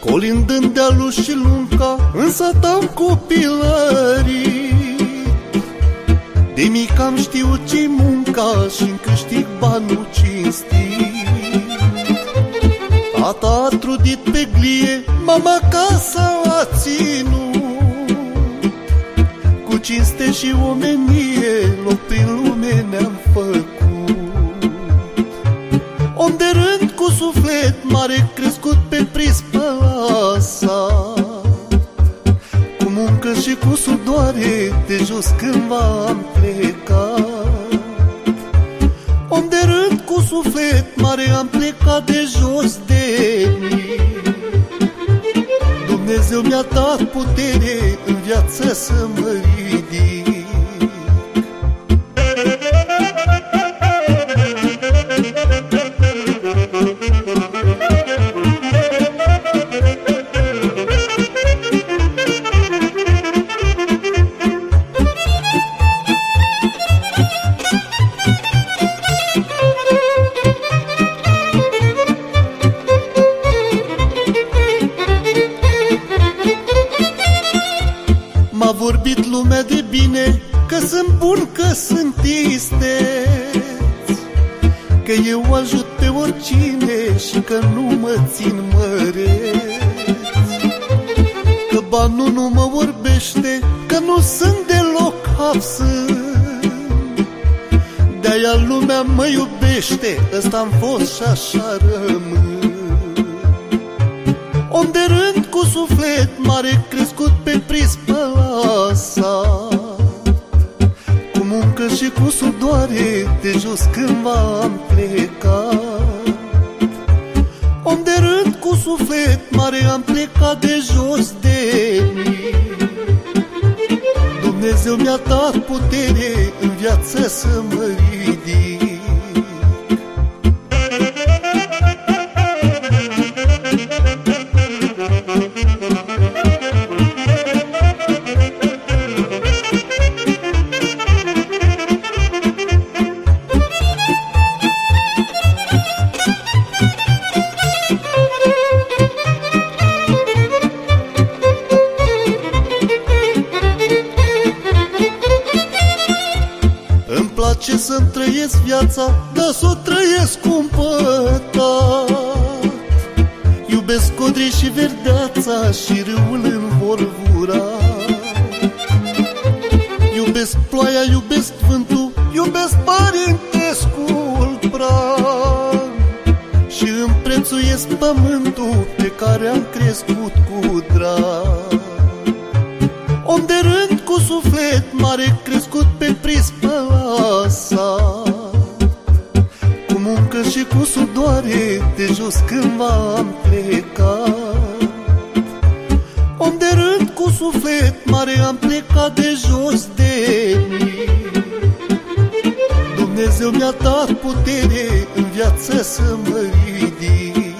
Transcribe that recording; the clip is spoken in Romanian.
Colindând dealul și lunca Însă am copilării De mic am știut ce munca și în câștig banul cinstit. Tata a trudit pe glie, mama casa a ținut. Cu cinste și omenie, loc prin lume cu sudoare de jos cândva am plecat. Om de rând cu suflet mare am plecat de jos de mine. Dumnezeu mi-a dat putere în viață să mă ridic vorbit lumea de bine Că sunt bun, că sunt isteț Că eu ajut pe oricine Și că nu mă țin măreț. Că banul nu mă vorbește Că nu sunt deloc absânt. De-aia lumea mă iubește Ăsta-am fost și așa rămân Om de rând cu suflet mare crescut pe prispă sa. Cu muncă și cu sudoare de jos cândva am plecat. Om de rând cu suflet mare am plecat de jos de mine. Dumnezeu mi-a dat putere în viață să mă ridic place să-mi trăiesc viața, dar să o trăiesc cumpătat Iubesc codrii și verdeața și râul în vorvura Iubesc ploaia, iubesc vântul, iubesc parentescul pran Și îmi prețuiesc pământul pe care am crescut cu drag. Om de rând cu suflet mare crescut pe prispă sa. Cu muncă și cu sudoare de jos cândva am plecat. Om de rând cu suflet mare am plecat de jos de mine. Dumnezeu mi-a dat putere în viață să mă ridic